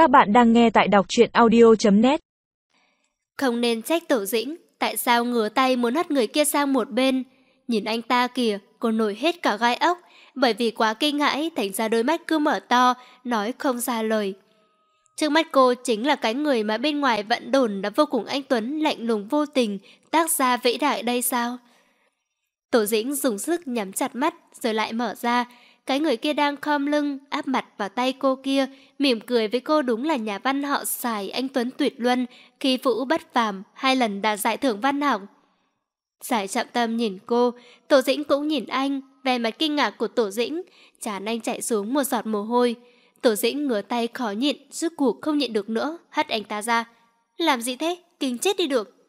Các bạn đang nghe tại đọc truyện audio.net Không nên trách Tổ Dĩnh, tại sao ngửa tay muốn hất người kia sang một bên. Nhìn anh ta kìa, cô nổi hết cả gai ốc, bởi vì quá kinh hãi thành ra đôi mắt cứ mở to, nói không ra lời. Trước mắt cô chính là cái người mà bên ngoài vận đồn đã vô cùng anh Tuấn lạnh lùng vô tình, tác ra vĩ đại đây sao? Tổ dĩnh dùng sức nhắm chặt mắt rồi lại mở ra, cái người kia đang khom lưng, áp mặt vào tay cô kia, mỉm cười với cô đúng là nhà văn họ xài anh Tuấn Tuyệt Luân khi Vũ Bất Phàm hai lần đạt giải thưởng văn học. Giải trọng tâm nhìn cô, Tổ Dĩnh cũng nhìn anh, về mặt kinh ngạc của Tổ Dĩnh, chán anh chạy xuống một giọt mồ hôi. Tổ Dĩnh ngửa tay khó nhịn, rước cuộc không nhịn được nữa, hất anh ta ra. Làm gì thế? Kinh chết đi được.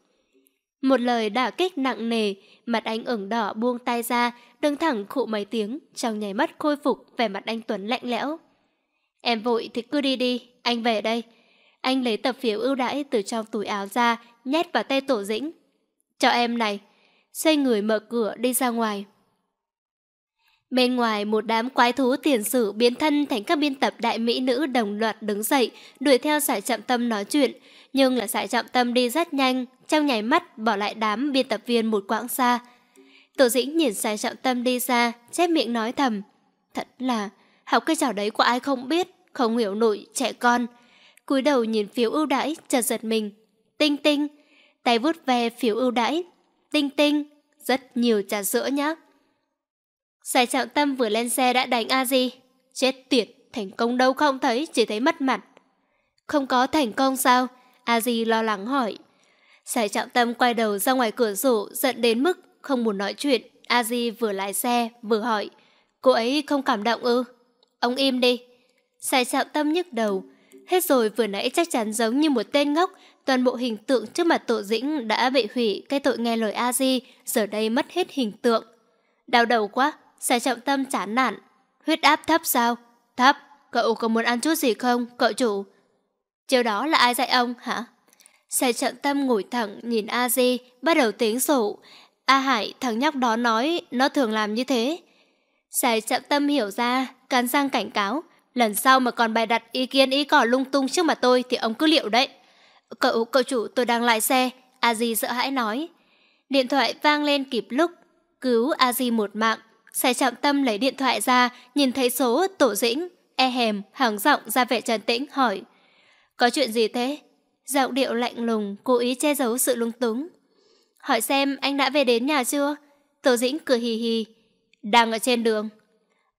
Một lời đả kích nặng nề, mặt anh ửng đỏ buông tay ra, đứng thẳng khụ mấy tiếng, trong nhảy mắt khôi phục vẻ mặt anh Tuấn lạnh lẽo. Em vội thì cứ đi đi, anh về đây. Anh lấy tập phiếu ưu đãi từ trong túi áo ra, nhét vào tay Tổ Dĩnh. Cho em này. Xoay người mở cửa đi ra ngoài. Bên ngoài một đám quái thú tiền sử biến thân thành các biên tập đại mỹ nữ đồng loạt đứng dậy, đuổi theo sải chậm tâm nói chuyện, nhưng là sải chậm tâm đi rất nhanh, trong nhảy mắt bỏ lại đám biên tập viên một quãng xa. Tổ dĩnh nhìn sải chậm tâm đi xa, chép miệng nói thầm. Thật là, học cái trò đấy của ai không biết, không hiểu nổi trẻ con. cúi đầu nhìn phiếu ưu đãi, chợt giật mình. Tinh tinh, tay vút ve phiếu ưu đãi. Tinh tinh, rất nhiều trà sữa nhá. Giải trọng tâm vừa lên xe đã đánh a di Chết tiệt, thành công đâu không thấy, chỉ thấy mất mặt. Không có thành công sao? a di lo lắng hỏi. Giải trọng tâm quay đầu ra ngoài cửa sổ, giận đến mức không muốn nói chuyện. a di vừa lái xe, vừa hỏi. Cô ấy không cảm động ư? Ông im đi. Giải trọng tâm nhức đầu. Hết rồi vừa nãy chắc chắn giống như một tên ngốc, toàn bộ hình tượng trước mặt tổ dĩnh đã bị hủy cái tội nghe lời a di giờ đây mất hết hình tượng. Đau đầu quá, Sai trọng tâm chán nản. Huyết áp thấp sao? Thấp. Cậu có muốn ăn chút gì không, cậu chủ? Chiều đó là ai dạy ông, hả? Sai trọng tâm ngồi thẳng nhìn A Di, bắt đầu tính sổ. A Hải, thằng nhóc đó nói nó thường làm như thế. Sai trọng tâm hiểu ra, cắn răng cảnh cáo. Lần sau mà còn bài đặt ý kiến ý cỏ lung tung trước mặt tôi thì ông cứ liệu đấy. Cậu, cậu chủ tôi đang lại xe. A Di sợ hãi nói. Điện thoại vang lên kịp lúc. Cứu A Di một mạng. Xe trọng tâm lấy điện thoại ra, nhìn thấy số tổ dĩnh, e hèm, hắng giọng ra vẻ trần tĩnh, hỏi. Có chuyện gì thế? Giọng điệu lạnh lùng, cố ý che giấu sự lung túng. Hỏi xem anh đã về đến nhà chưa? Tổ dĩnh cười hì hì. Đang ở trên đường.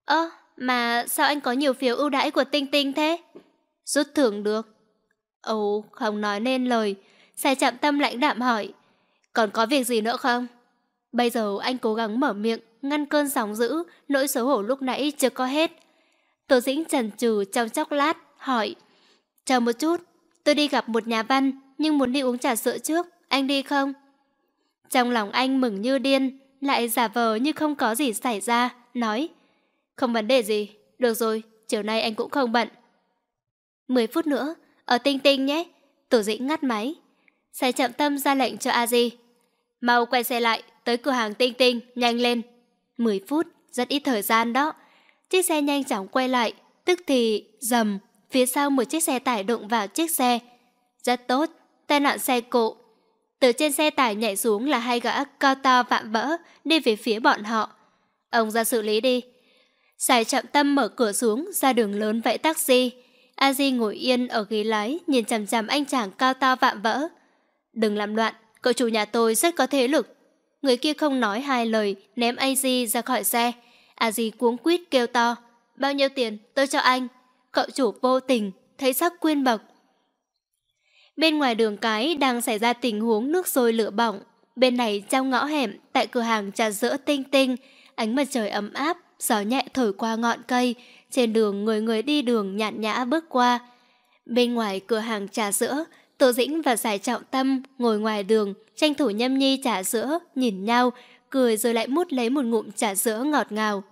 Ơ, mà sao anh có nhiều phiếu ưu đãi của Tinh Tinh thế? Rút thưởng được. Ồ, không nói nên lời. Xe chạm tâm lãnh đạm hỏi. Còn có việc gì nữa không? Bây giờ anh cố gắng mở miệng, ngăn cơn sóng dữ, nỗi xấu hổ lúc nãy chưa có hết. Tô Dĩnh trần trừ trong chốc lát, hỏi. Chờ một chút, tôi đi gặp một nhà văn, nhưng muốn đi uống trà sữa trước, anh đi không? Trong lòng anh mừng như điên, lại giả vờ như không có gì xảy ra, nói. Không vấn đề gì, được rồi, chiều nay anh cũng không bận. Mười phút nữa, ở Tinh Tinh nhé. Tổ dĩnh ngắt máy. xe chậm tâm ra lệnh cho a di Mau quay xe lại, tới cửa hàng Tinh Tinh, nhanh lên. 10 phút, rất ít thời gian đó. Chiếc xe nhanh chóng quay lại, tức thì dầm, phía sau một chiếc xe tải đụng vào chiếc xe. Rất tốt, tai nạn xe cộ. Từ trên xe tải nhảy xuống là hai gã cao to vạm vỡ đi về phía bọn họ. Ông ra xử lý đi. Sài chậm tâm mở cửa xuống ra đường lớn vẫy taxi. A Di ngồi yên ở ghế lái nhìn chằm chằm anh chàng cao to vạm vỡ. Đừng làm loạn, cậu chủ nhà tôi rất có thế lực. Người kia không nói hai lời, ném AZ ra khỏi xe. AZ cuống quýt kêu to. Bao nhiêu tiền, tôi cho anh. Cậu chủ vô tình, thấy sắc quyên bậc. Bên ngoài đường cái đang xảy ra tình huống nước sôi lửa bỏng. Bên này trong ngõ hẻm, tại cửa hàng trà sữa tinh tinh, ánh mặt trời ấm áp, gió nhẹ thổi qua ngọn cây. Trên đường người người đi đường nhạn nhã bước qua. Bên ngoài cửa hàng trà sữa, Tô Dĩnh và Giải Trọng Tâm ngồi ngoài đường, tranh thủ nhâm nhi trà sữa, nhìn nhau, cười rồi lại mút lấy một ngụm trà sữa ngọt ngào.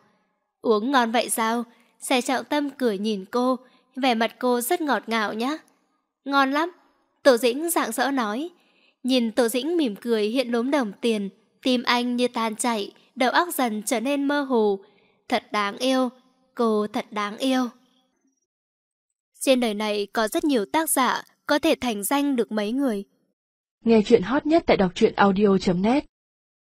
Uống ngon vậy sao? Giải Trọng Tâm cười nhìn cô, vẻ mặt cô rất ngọt ngào nhá. Ngon lắm, Tổ Dĩnh dạng dỡ nói. Nhìn Tổ Dĩnh mỉm cười hiện đốm đồng tiền, tim anh như tan chảy, đầu óc dần trở nên mơ hồ. Thật đáng yêu, cô thật đáng yêu. Trên đời này có rất nhiều tác giả có thể thành danh được mấy người. Nghe chuyện hot nhất tại đọc truyện audio.net